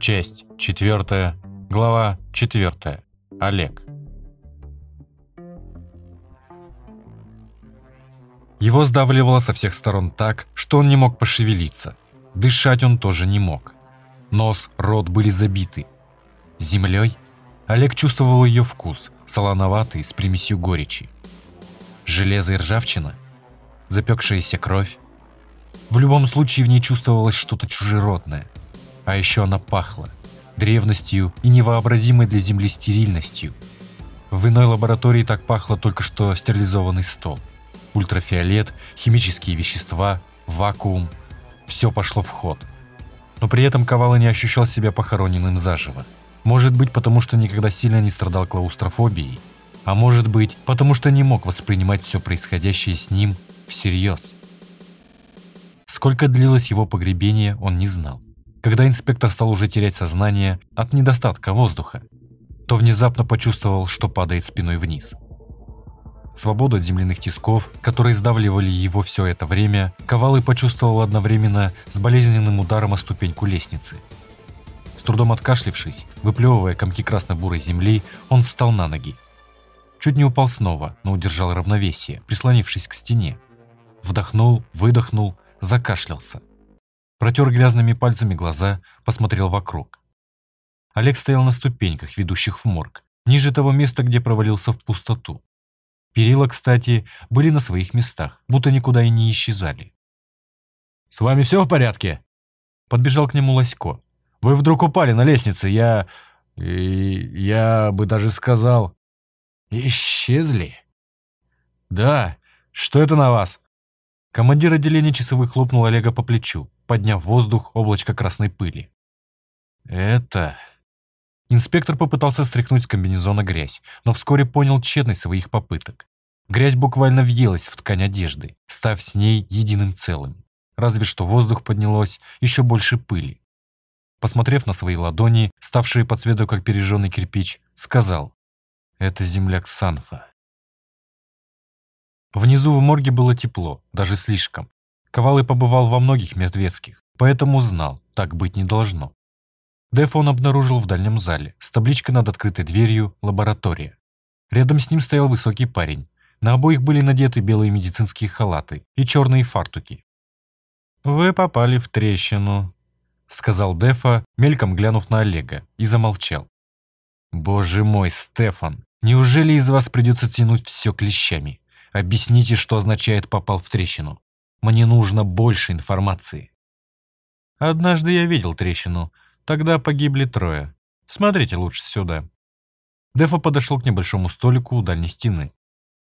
Часть четвертая, глава четвертая. Олег. Его сдавливало со всех сторон так, что он не мог пошевелиться. Дышать он тоже не мог. Нос, рот были забиты. Землей? Олег чувствовал ее вкус, солоноватый, с примесью горечи. Железо и ржавчина? Запекшаяся кровь? В любом случае в ней чувствовалось что-то чужеродное. А еще она пахла древностью и невообразимой для Земли стерильностью. В иной лаборатории так пахло только что стерилизованный стол. Ультрафиолет, химические вещества, вакуум – все пошло в ход. Но при этом Ковала не ощущал себя похороненным заживо. Может быть, потому что никогда сильно не страдал клаустрофобией, а может быть, потому что не мог воспринимать все происходящее с ним всерьез. Сколько длилось его погребение, он не знал. Когда инспектор стал уже терять сознание от недостатка воздуха, то внезапно почувствовал, что падает спиной вниз. Свободу от земляных тисков, которые сдавливали его все это время, Ковалый почувствовал одновременно с болезненным ударом о ступеньку лестницы. С трудом откашлившись, выплевывая комки красно-бурой земли, он встал на ноги. Чуть не упал снова, но удержал равновесие, прислонившись к стене. Вдохнул, выдохнул, закашлялся. Протер грязными пальцами глаза, посмотрел вокруг. Олег стоял на ступеньках, ведущих в морг, ниже того места, где провалился в пустоту. Перила, кстати, были на своих местах, будто никуда и не исчезали. «С вами все в порядке?» Подбежал к нему Лосько. «Вы вдруг упали на лестнице, я... Я бы даже сказал... Исчезли?» «Да, что это на вас?» Командир отделения часовых хлопнул Олега по плечу, подняв в воздух облачко красной пыли. «Это...» Инспектор попытался стряхнуть с комбинезона грязь, но вскоре понял тщетность своих попыток. Грязь буквально въелась в ткань одежды, став с ней единым целым. Разве что воздух поднялось еще больше пыли. Посмотрев на свои ладони, ставшие по цвету как пережженный кирпич, сказал «Это земляк Санфа». Внизу в морге было тепло, даже слишком. Ковалый побывал во многих мертвецких, поэтому знал, так быть не должно. Деф он обнаружил в дальнем зале, с табличкой над открытой дверью «Лаборатория». Рядом с ним стоял высокий парень. На обоих были надеты белые медицинские халаты и черные фартуки. «Вы попали в трещину», — сказал Дефа, мельком глянув на Олега, и замолчал. «Боже мой, Стефан, неужели из вас придется тянуть все клещами? Объясните, что означает «попал в трещину». Мне нужно больше информации». «Однажды я видел трещину», Тогда погибли трое. Смотрите лучше сюда. Дефа подошел к небольшому столику у дальней стены.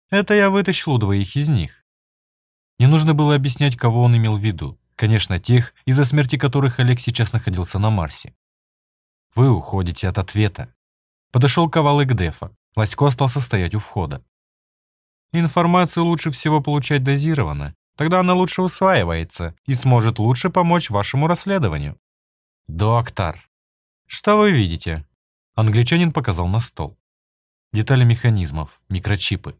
Это я вытащил у двоих из них. Не нужно было объяснять, кого он имел в виду. Конечно, тех, из-за смерти которых Олег сейчас находился на Марсе. Вы уходите от ответа. Подошел Ковал к Дефа. Ласько остался стоять у входа. Информацию лучше всего получать дозированно. Тогда она лучше усваивается и сможет лучше помочь вашему расследованию. «Доктор!» «Что вы видите?» Англичанин показал на стол. Детали механизмов, микрочипы.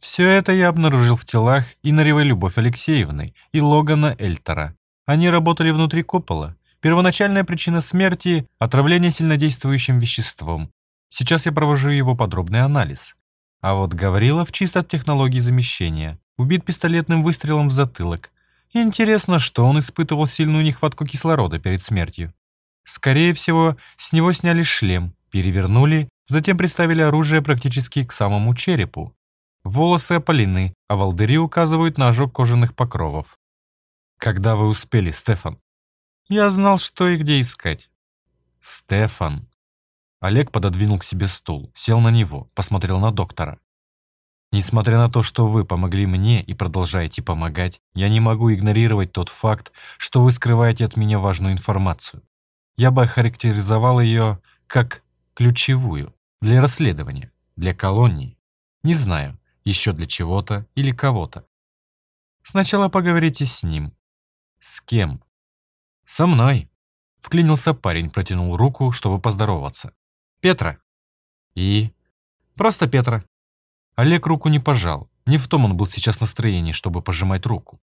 Все это я обнаружил в телах Инаревой Любовь Алексеевны и Логана Эльтера. Они работали внутри купола. Первоначальная причина смерти – отравление сильнодействующим веществом. Сейчас я провожу его подробный анализ. А вот Гаврилов чисто от технологии замещения. Убит пистолетным выстрелом в затылок. Интересно, что он испытывал сильную нехватку кислорода перед смертью. Скорее всего, с него сняли шлем, перевернули, затем приставили оружие практически к самому черепу. Волосы опалены, а волдыри указывают на ожог кожаных покровов. Когда вы успели, Стефан? Я знал, что и где искать. Стефан. Олег пододвинул к себе стул, сел на него, посмотрел на доктора. Несмотря на то, что вы помогли мне и продолжаете помогать, я не могу игнорировать тот факт, что вы скрываете от меня важную информацию. Я бы охарактеризовал ее как ключевую для расследования, для колонии. Не знаю, еще для чего-то или кого-то. Сначала поговорите с ним. С кем? Со мной. Вклинился парень, протянул руку, чтобы поздороваться. Петра. И? Просто Петра. Олег руку не пожал. Не в том он был сейчас настроении, чтобы пожимать руку.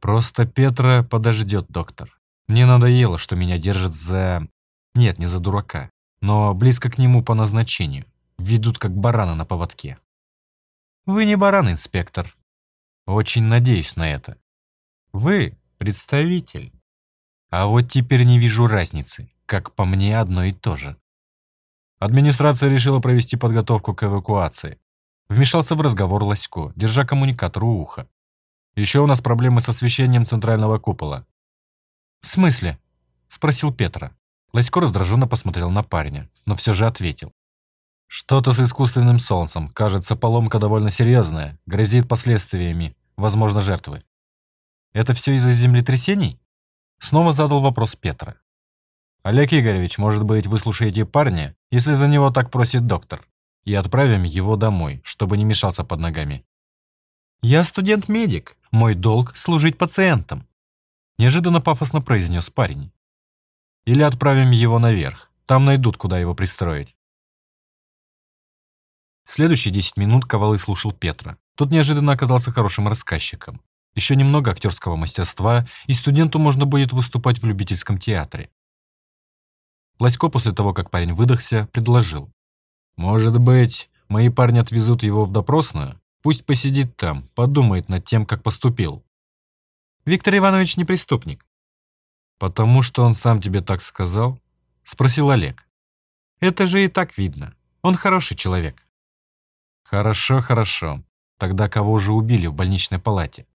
Просто Петра подождет, доктор. Мне надоело, что меня держат за... Нет, не за дурака, но близко к нему по назначению. Ведут как барана на поводке. Вы не баран, инспектор. Очень надеюсь на это. Вы представитель. А вот теперь не вижу разницы. Как по мне, одно и то же. Администрация решила провести подготовку к эвакуации. Вмешался в разговор Лосько, держа коммуникатор у уха. Еще у нас проблемы с освещением центрального купола. «В смысле?» – спросил Петра. Лосько раздраженно посмотрел на парня, но все же ответил. «Что-то с искусственным солнцем. Кажется, поломка довольно серьезная. Грозит последствиями. Возможно, жертвы». «Это все из-за землетрясений?» Снова задал вопрос Петра. «Олег Игоревич, может быть, вы слушаете парня, если за него так просит доктор?» и отправим его домой, чтобы не мешался под ногами. «Я студент-медик. Мой долг – служить пациентам», – неожиданно пафосно произнес парень. «Или отправим его наверх. Там найдут, куда его пристроить». Следующие 10 минут Ковалый слушал Петра. Тот неожиданно оказался хорошим рассказчиком. Еще немного актерского мастерства, и студенту можно будет выступать в любительском театре. Ласько после того, как парень выдохся, предложил. Может быть, мои парни отвезут его в допросную? Пусть посидит там, подумает над тем, как поступил. Виктор Иванович не преступник. Потому что он сам тебе так сказал? Спросил Олег. Это же и так видно. Он хороший человек. Хорошо, хорошо. Тогда кого же убили в больничной палате?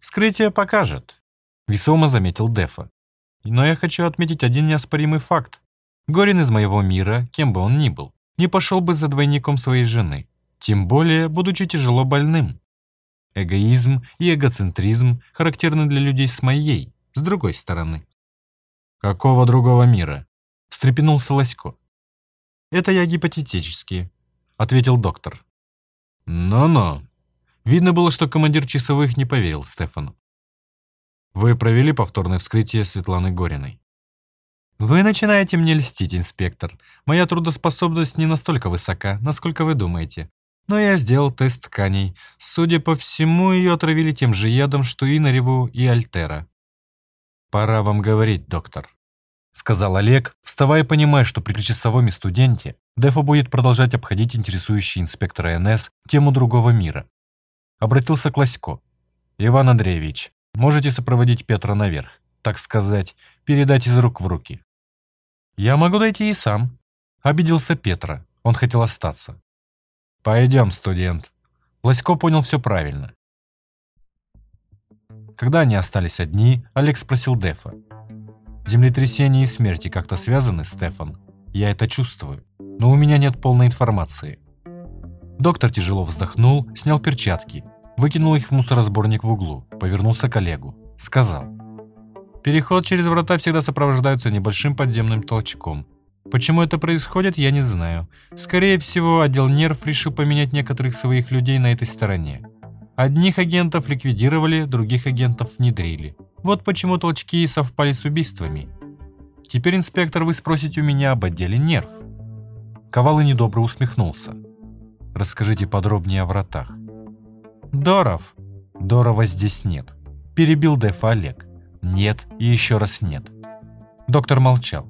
Вскрытие покажет. Весомо заметил Дефа. Но я хочу отметить один неоспоримый факт. Горин из моего мира, кем бы он ни был, не пошел бы за двойником своей жены, тем более будучи тяжело больным. Эгоизм и эгоцентризм характерны для людей с моей, с другой стороны. «Какого другого мира?» – встрепенулся Лосько. «Это я гипотетически», – ответил доктор. «Но-но». Видно было, что командир часовых не поверил Стефану. «Вы провели повторное вскрытие Светланы Гориной?» «Вы начинаете мне льстить, инспектор. Моя трудоспособность не настолько высока, насколько вы думаете. Но я сделал тест тканей. Судя по всему, ее отравили тем же ядом, что и Нареву, и Альтера». «Пора вам говорить, доктор», — сказал Олег, вставая, понимая, что при часовом студенте Дефа будет продолжать обходить интересующий инспектора НС тему другого мира. Обратился к Лосько. «Иван Андреевич, можете сопроводить Петра наверх, так сказать, передать из рук в руки». «Я могу дойти и сам», — обиделся Петра. Он хотел остаться. «Пойдем, студент». Лосько понял все правильно. Когда они остались одни, Олег спросил Дефа. «Землетрясение и смерти как-то связаны, Стефан? Я это чувствую, но у меня нет полной информации». Доктор тяжело вздохнул, снял перчатки, выкинул их в мусоросборник в углу, повернулся к Олегу, сказал. Переход через врата всегда сопровождается небольшим подземным толчком. Почему это происходит, я не знаю. Скорее всего, отдел нерв решил поменять некоторых своих людей на этой стороне. Одних агентов ликвидировали, других агентов внедрили. Вот почему толчки совпали с убийствами. Теперь, инспектор, вы спросите у меня об отделе нерв. Ковалы недобро усмехнулся. Расскажите подробнее о вратах. Доров. Дорова здесь нет. Перебил Деф Олег. Нет и еще раз нет. Доктор молчал.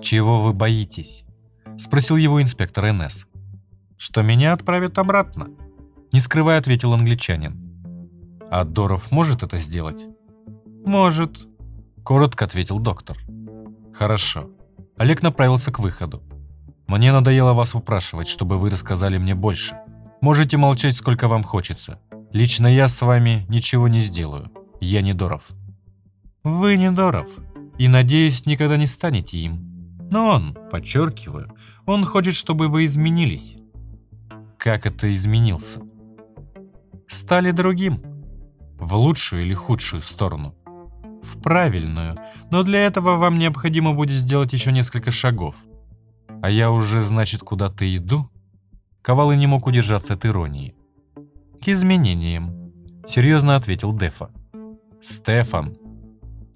«Чего вы боитесь?» Спросил его инспектор НС. «Что меня отправят обратно?» Не скрывая, ответил англичанин. «А Доров может это сделать?» «Может», — коротко ответил доктор. «Хорошо». Олег направился к выходу. «Мне надоело вас упрашивать, чтобы вы рассказали мне больше. Можете молчать, сколько вам хочется. Лично я с вами ничего не сделаю. Я не Доров». Вы недоров, и, надеюсь, никогда не станете им. Но он, подчеркиваю, он хочет, чтобы вы изменились. Как это изменился? Стали другим. В лучшую или худшую сторону? В правильную, но для этого вам необходимо будет сделать еще несколько шагов. А я уже, значит, куда-то иду? Ковалы не мог удержаться от иронии. К изменениям, серьезно ответил Дефа. Стефан,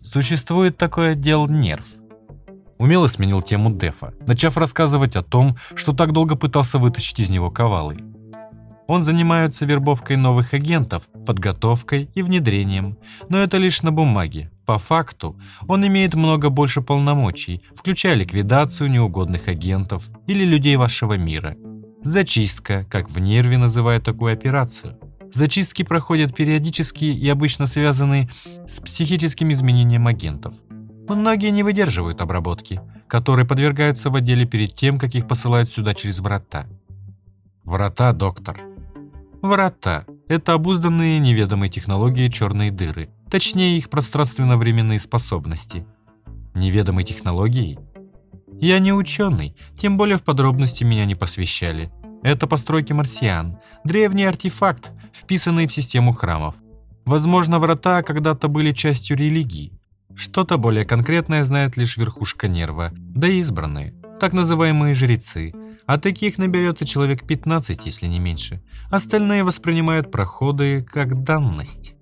Существует такой отдел нерв. Умело сменил тему Дефа, начав рассказывать о том, что так долго пытался вытащить из него ковалы. Он занимается вербовкой новых агентов, подготовкой и внедрением. Но это лишь на бумаге. По факту он имеет много больше полномочий, включая ликвидацию неугодных агентов или людей вашего мира. Зачистка, как в нерве называют такую операцию. Зачистки проходят периодически и обычно связаны с психическим изменением агентов. Многие не выдерживают обработки, которые подвергаются в отделе перед тем, как их посылают сюда через врата. Врата, доктор. Врата – это обузданные неведомые технологии черные дыры, точнее их пространственно-временные способности. Неведомые технологии? Я не ученый, тем более в подробности меня не посвящали. Это постройки марсиан, древний артефакт, вписанный в систему храмов. Возможно, врата когда-то были частью религии. Что-то более конкретное знает лишь верхушка нерва, да и избранные, так называемые жрецы. А таких наберется человек 15, если не меньше. Остальные воспринимают проходы как данность.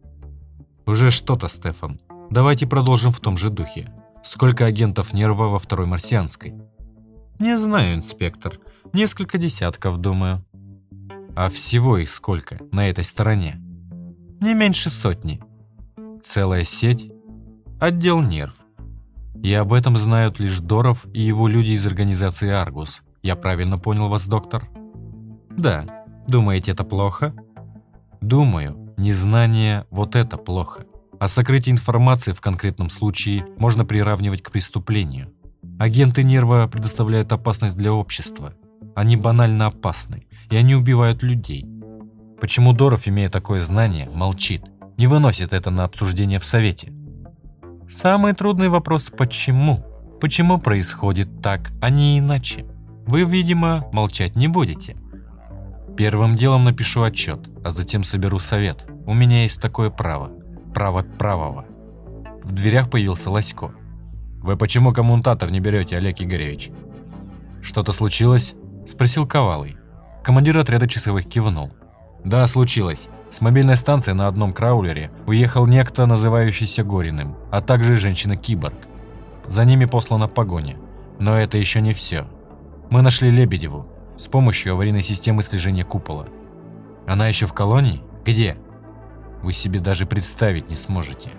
Уже что-то, Стефан. Давайте продолжим в том же духе. Сколько агентов нерва во второй марсианской? Не знаю, инспектор. Несколько десятков, думаю. А всего их сколько на этой стороне? Не меньше сотни. Целая сеть? Отдел нерв. И об этом знают лишь Доров и его люди из организации «Аргус». Я правильно понял вас, доктор? Да. Думаете, это плохо? Думаю, незнание – вот это плохо. А сокрытие информации в конкретном случае можно приравнивать к преступлению. Агенты нерва предоставляют опасность для общества. Они банально опасны, и они убивают людей. Почему Доров, имея такое знание, молчит, не выносит это на обсуждение в Совете? Самый трудный вопрос – почему? Почему происходит так, а не иначе? Вы, видимо, молчать не будете. Первым делом напишу отчет, а затем соберу совет. У меня есть такое право. Право правого. В дверях появился Лосько. «Вы почему коммутатор не берете, Олег Игоревич?» «Что-то случилось?» – спросил Ковалый. Командир отряда часовых кивнул. «Да, случилось. С мобильной станции на одном краулере уехал некто, называющийся Гориным, а также женщина-киборг. За ними послана погоня. Но это еще не все. Мы нашли Лебедеву с помощью аварийной системы слежения купола. Она еще в колонии? Где? Вы себе даже представить не сможете.